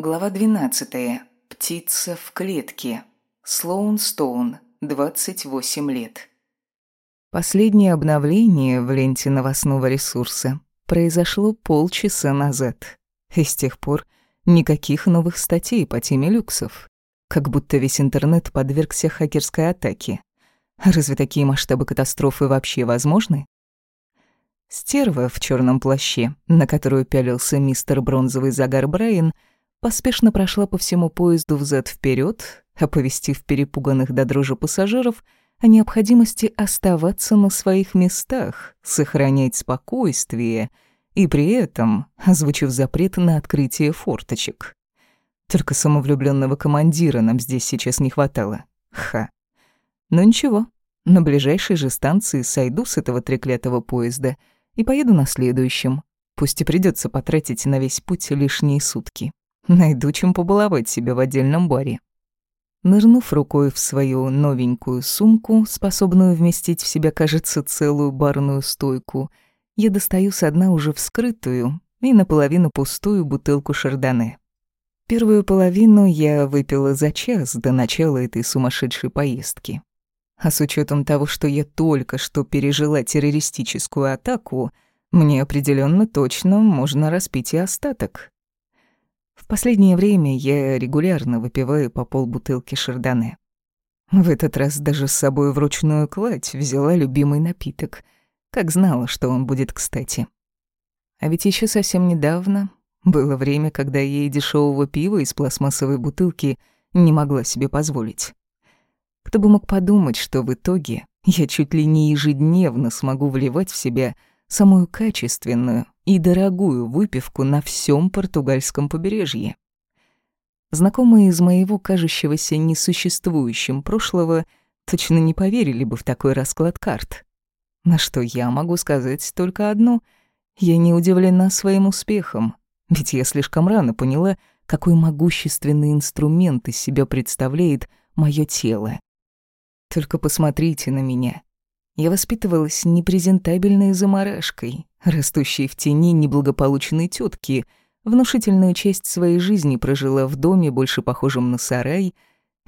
Глава 12. Птица в клетке. Слоун Стоун, 28 лет. Последнее обновление в ленте новостного ресурса произошло полчаса назад. И с тех пор никаких новых статей по теме люксов. Как будто весь интернет подвергся хакерской атаке. Разве такие масштабы катастрофы вообще возможны? Стерва в черном плаще, на которую пялился мистер Бронзовый загар Брайан, поспешно прошла по всему поезду взад вперед, оповестив перепуганных до дрожи пассажиров о необходимости оставаться на своих местах, сохранять спокойствие и при этом озвучив запрет на открытие форточек. Только самовлюбленного командира нам здесь сейчас не хватало. Ха. Но ничего, на ближайшей же станции сойду с этого треклятого поезда — и поеду на следующем. Пусть и придется потратить на весь путь лишние сутки. Найду чем побаловать себя в отдельном баре. Нырнув рукой в свою новенькую сумку, способную вместить в себя, кажется, целую барную стойку, я достаю со дна уже вскрытую и наполовину пустую бутылку шардоне. Первую половину я выпила за час до начала этой сумасшедшей поездки. А с учетом того, что я только что пережила террористическую атаку, мне определенно точно можно распить и остаток. В последнее время я регулярно выпиваю по полбутылки шардоне. В этот раз даже с собой вручную кладь взяла любимый напиток, как знала, что он будет кстати. А ведь еще совсем недавно было время, когда я и дешевого пива из пластмассовой бутылки не могла себе позволить. Кто бы мог подумать, что в итоге я чуть ли не ежедневно смогу вливать в себя самую качественную и дорогую выпивку на всем португальском побережье. Знакомые из моего кажущегося несуществующим прошлого точно не поверили бы в такой расклад карт. На что я могу сказать только одно — я не удивлена своим успехом, ведь я слишком рано поняла, какой могущественный инструмент из себя представляет мое тело. Только посмотрите на меня. Я воспитывалась непрезентабельной заморашкой, растущей в тени неблагополучной тетки, внушительную часть своей жизни прожила в доме, больше похожем на сарай,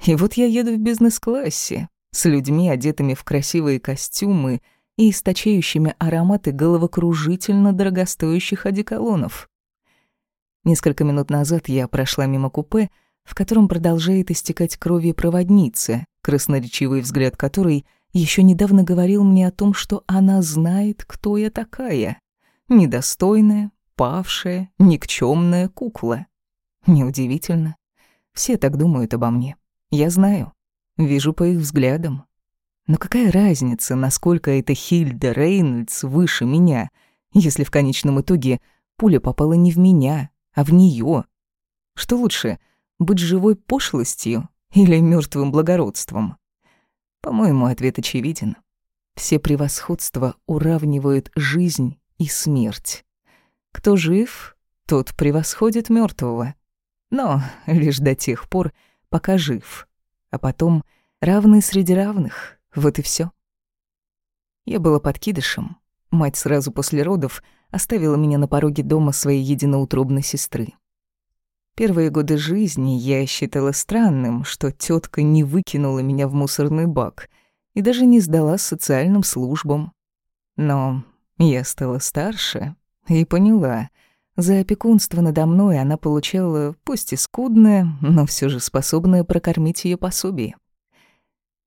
и вот я еду в бизнес-классе, с людьми, одетыми в красивые костюмы и источающими ароматы головокружительно дорогостоящих одеколонов. Несколько минут назад я прошла мимо купе, в котором продолжает истекать кровью проводница, красноречивый взгляд которой еще недавно говорил мне о том, что она знает, кто я такая. Недостойная, павшая, никчемная кукла. Неудивительно. Все так думают обо мне. Я знаю. Вижу по их взглядам. Но какая разница, насколько эта Хильда Рейнольдс выше меня, если в конечном итоге пуля попала не в меня, а в нее? Что лучше, быть живой пошлостью или мертвым благородством? По-моему, ответ очевиден. Все превосходства уравнивают жизнь и смерть. Кто жив, тот превосходит мертвого. Но лишь до тех пор, пока жив. А потом равный среди равных. Вот и все. Я была подкидышем. Мать сразу после родов оставила меня на пороге дома своей единоутробной сестры. Первые годы жизни я считала странным, что тетка не выкинула меня в мусорный бак и даже не сдала социальным службам. Но я стала старше и поняла, за опекунство надо мной она получала, пусть и скудное, но все же способное прокормить ее пособие.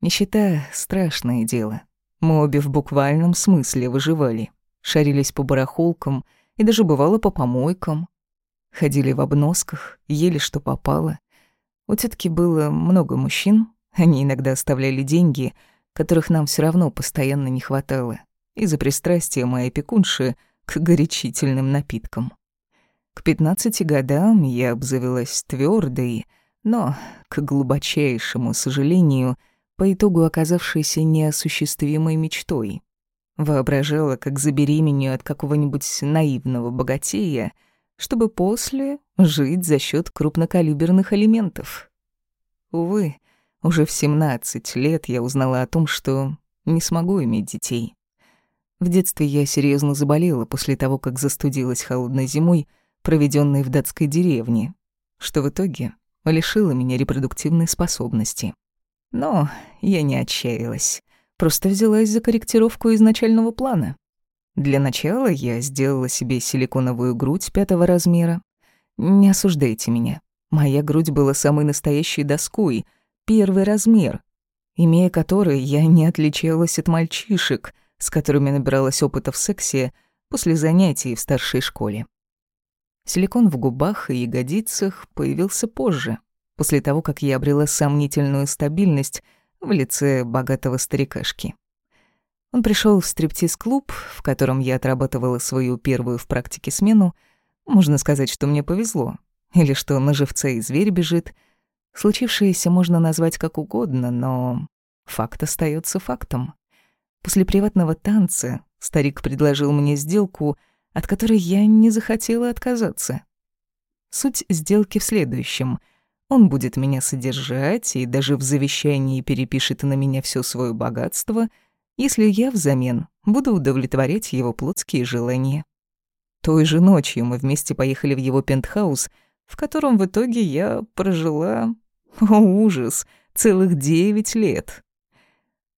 Нищета — страшное дело. Мы обе в буквальном смысле выживали, шарились по барахолкам и даже бывало по помойкам, ходили в обносках, ели что попало. У тетки было много мужчин, они иногда оставляли деньги, которых нам все равно постоянно не хватало, из-за пристрастия моей опекунши к горячительным напиткам. К пятнадцати годам я обзавелась твердой, но, к глубочайшему сожалению, по итогу оказавшейся неосуществимой мечтой. Воображала, как забеременею от какого-нибудь наивного богатея — чтобы после жить за счет крупнокалиберных элементов. Увы, уже в 17 лет я узнала о том, что не смогу иметь детей. В детстве я серьезно заболела после того, как застудилась холодной зимой, проведенной в датской деревне. что в итоге лишило меня репродуктивной способности. Но я не отчаялась, просто взялась за корректировку изначального плана. Для начала я сделала себе силиконовую грудь пятого размера. Не осуждайте меня. Моя грудь была самой настоящей доской, первый размер, имея который я не отличалась от мальчишек, с которыми набиралась опыта в сексе после занятий в старшей школе. Силикон в губах и ягодицах появился позже, после того, как я обрела сомнительную стабильность в лице богатого старикашки. Он пришел в стриптиз-клуб, в котором я отрабатывала свою первую в практике смену. Можно сказать, что мне повезло. Или что на живца и зверь бежит. Случившееся можно назвать как угодно, но факт остается фактом. После приватного танца старик предложил мне сделку, от которой я не захотела отказаться. Суть сделки в следующем. Он будет меня содержать и даже в завещании перепишет на меня все свое богатство, если я взамен буду удовлетворять его плотские желания. Той же ночью мы вместе поехали в его пентхаус, в котором в итоге я прожила... О, ужас! Целых девять лет.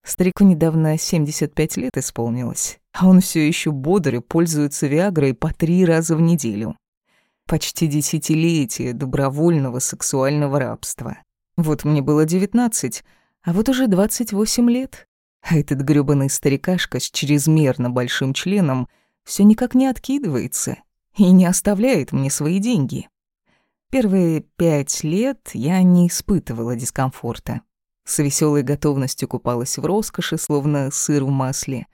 Старику недавно 75 лет исполнилось, а он все еще бодр и пользуется Виагрой по три раза в неделю. Почти десятилетие добровольного сексуального рабства. Вот мне было 19, а вот уже 28 лет. А этот грёбаный старикашка с чрезмерно большим членом все никак не откидывается и не оставляет мне свои деньги. Первые пять лет я не испытывала дискомфорта с веселой готовностью купалась в роскоши, словно сыр в масле.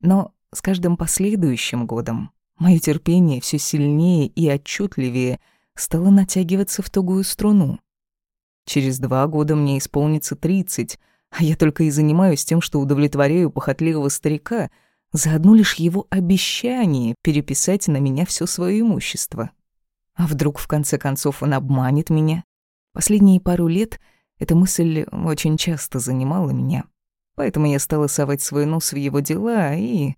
Но с каждым последующим годом мое терпение все сильнее и отчетливее стало натягиваться в тугую струну. Через два года мне исполнится тридцать, а я только и занимаюсь тем, что удовлетворяю похотливого старика за одно лишь его обещание переписать на меня все свое имущество. А вдруг, в конце концов, он обманет меня? Последние пару лет — эта мысль очень часто занимала меня, поэтому я стала совать свой нос в его дела и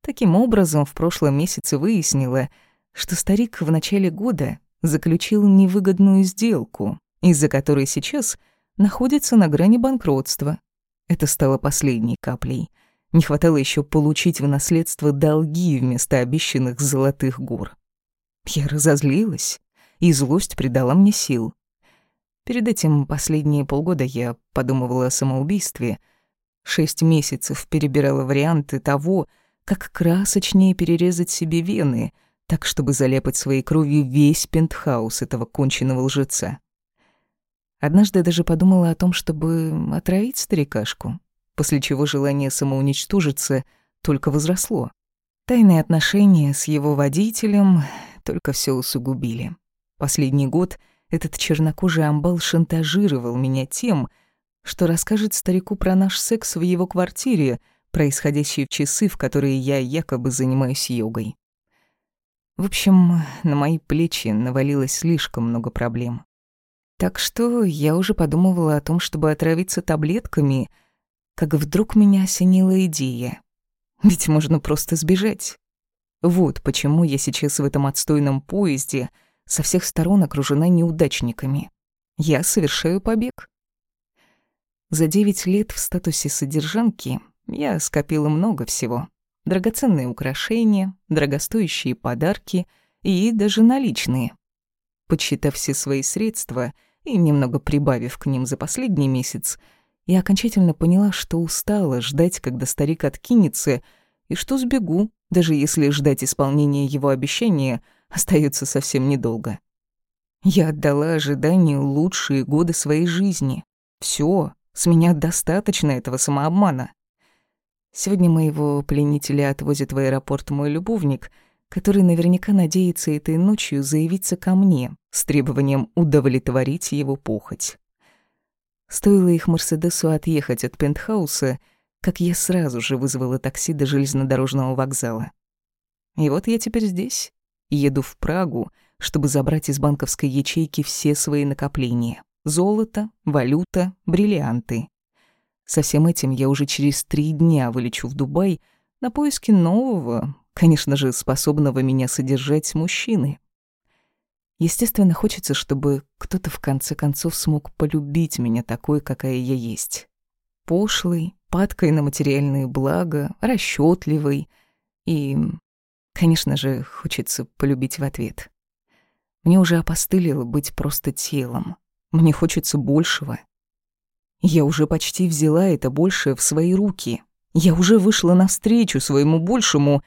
таким образом в прошлом месяце выяснила, что старик в начале года заключил невыгодную сделку, из-за которой сейчас находится на грани банкротства. Это стало последней каплей. Не хватало еще получить в наследство долги вместо обещанных золотых гор. Я разозлилась, и злость придала мне сил. Перед этим последние полгода я подумывала о самоубийстве. Шесть месяцев перебирала варианты того, как красочнее перерезать себе вены, так, чтобы заляпать своей кровью весь пентхаус этого конченного лжеца. Однажды даже подумала о том, чтобы отравить старикашку, после чего желание самоуничтожиться только возросло. Тайные отношения с его водителем только все усугубили. Последний год — этот чернокожий амбал шантажировал меня тем, что расскажет старику про наш секс в его квартире, происходящий в часы, в которые я якобы занимаюсь йогой. В общем, на мои плечи навалилось слишком много проблем. Так что я уже подумывала о том, чтобы отравиться таблетками, как вдруг меня осенила идея. Ведь можно просто сбежать. Вот почему я сейчас в этом отстойном поезде — со всех сторон окружена неудачниками. Я совершаю побег. За девять лет в статусе содержанки я скопила много всего. Драгоценные украшения, дорогостоящие подарки и даже наличные. Подсчитав все свои средства и немного прибавив к ним за последний месяц, я окончательно поняла, что устала ждать, когда старик откинется, и что сбегу, даже если ждать исполнения его обещания — остается совсем недолго. Я отдала ожиданию лучшие годы своей жизни. Все, с меня достаточно этого самообмана. Сегодня моего пленителя отвозит в аэропорт мой любовник, который наверняка надеется этой ночью заявиться ко мне с требованием удовлетворить его похоть. Стоило их Мерседесу отъехать от пентхауса, как я сразу же вызвала такси до железнодорожного вокзала. И вот я теперь здесь, Еду в Прагу, чтобы забрать из банковской ячейки все свои накопления. Золото, валюта, бриллианты. Со всем этим я уже через три дня вылечу в Дубай на поиски нового, конечно же, способного меня содержать мужчины. Естественно, хочется, чтобы кто-то в конце концов смог полюбить меня такой, какая я есть. Пошлый, падкой на материальные блага, расчетливый и, конечно же, хочется полюбить в ответ. Мне уже опостылило быть просто телом. Мне хочется большего. Я уже почти взяла это большее в свои руки. Я уже вышла навстречу своему большему,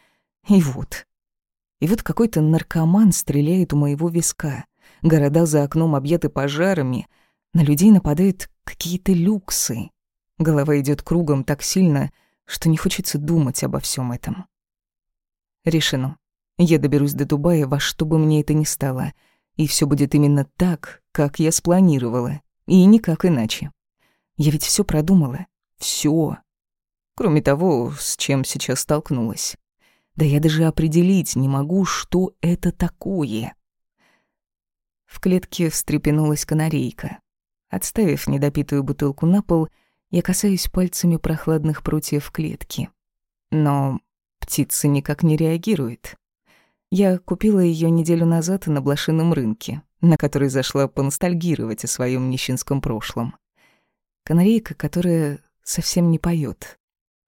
и вот. И вот какой-то наркоман стреляет у моего виска. Города за окном объяты пожарами. На людей нападают какие-то люксы. Голова идет кругом так сильно, что не хочется думать обо всем этом. Решено. Я доберусь до Дубая во что бы мне это ни стало. И все будет именно так, как я спланировала. И никак иначе. Я ведь все продумала. Все. Кроме того, с чем сейчас столкнулась. Да я даже определить не могу, что это такое. В клетке встрепенулась канарейка. Отставив недопитую бутылку на пол, я касаюсь пальцами прохладных прутьев клетки. Но птица никак не реагирует. Я купила ее неделю назад на блошином рынке, на который зашла поностальгировать о своем нищенском прошлом. Канарейка, которая совсем не поет,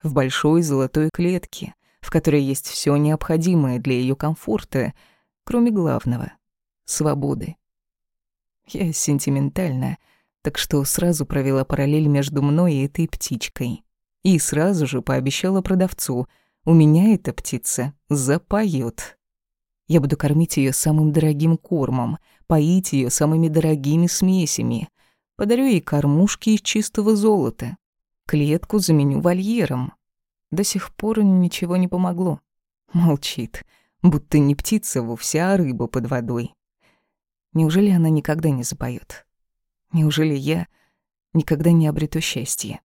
В большой золотой клетке, в которой есть все необходимое для ее комфорта, кроме главного — свободы. Я сентиментальна, так что сразу провела параллель между мной и этой птичкой. И сразу же пообещала продавцу, у меня эта птица запоет. Я буду кормить ее самым дорогим кормом, поить ее самыми дорогими смесями. Подарю ей кормушки из чистого золота. Клетку заменю вольером. До сих пор ничего не помогло. Молчит, будто не птица вовсе, а рыба под водой. Неужели она никогда не запоет? Неужели я никогда не обрету счастье?